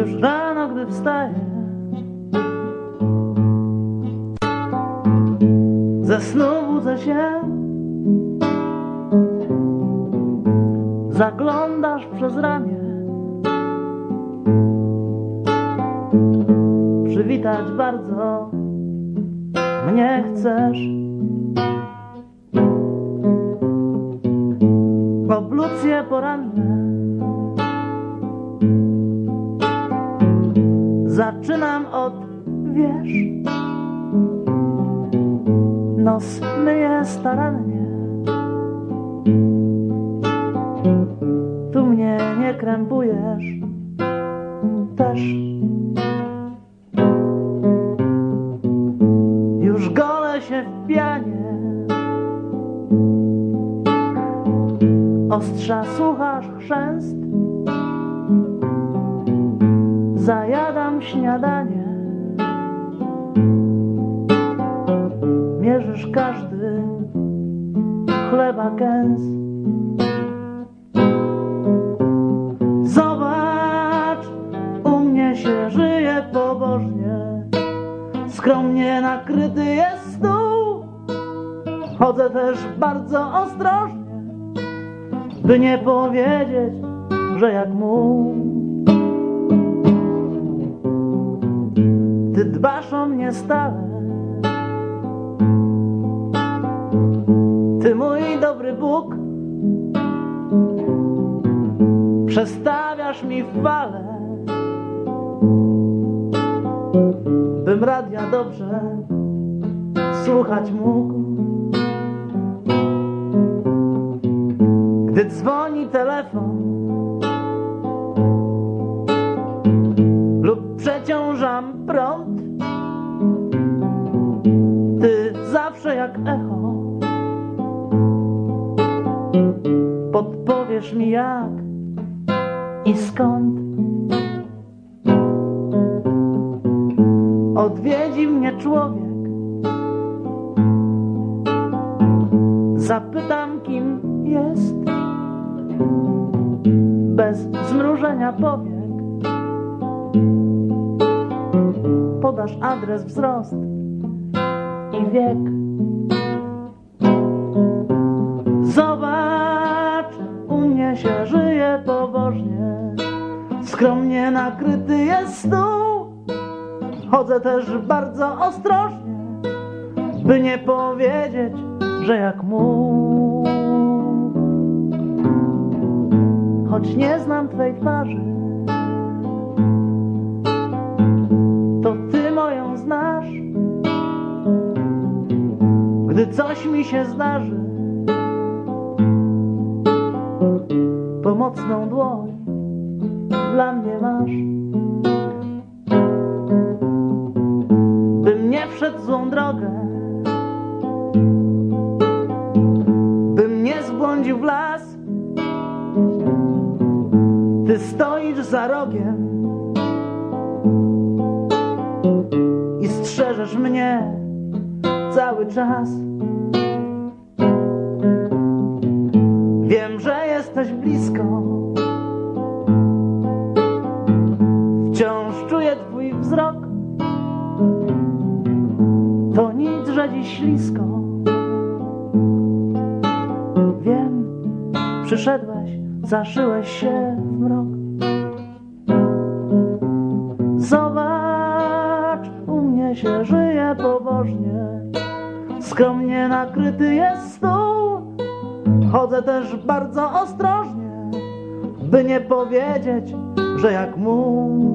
już rano, gdy wstaje. Ze się, zaglądasz przez ramię. Przywitać bardzo mnie chcesz. Oblucje poranne. Zaczynam od wiesz Nos myję starannie. Tu mnie nie krępujesz Też. Już gole się w pianie. Ostrza słuchasz chrzęst Śniadanie. Mierzysz każdy chleba kęs. Zobacz, u mnie się żyje pobożnie. Skromnie nakryty jest stół. Chodzę też bardzo ostrożnie By nie powiedzieć, że jak mu dbasz o mnie stale. Ty mój dobry Bóg Przestawiasz mi fale Bym radia dobrze słuchać mógł. Gdy dzwoni telefon Lub przeciążam prąd Podpowiesz mi jak i skąd. Odwiedzi mnie człowiek. Zapytam kim jest. Bez zmrużenia powiek. Podasz adres, wzrost i wiek Skromnie nakryty jest stół. Chodzę też bardzo ostrożnie By nie powiedzieć, że jak mu Choć nie znam Twej twarzy To Ty moją znasz. Gdy coś mi się zdarzy Pomocną dłoń dla mnie masz. Bym nie wszedł złą drogę Bym nie zbłądził w las. Ty stoisz za rogiem I strzeżesz mnie cały czas. Wiem, że jesteś blisko Że dziś ślisko. Wiem, przyszedłeś, zaszyłeś się w mrok. Zobacz, u mnie się żyje pobożnie. Skromnie nakryty jest stół. Chodzę też bardzo ostrożnie By nie powiedzieć, że jak mu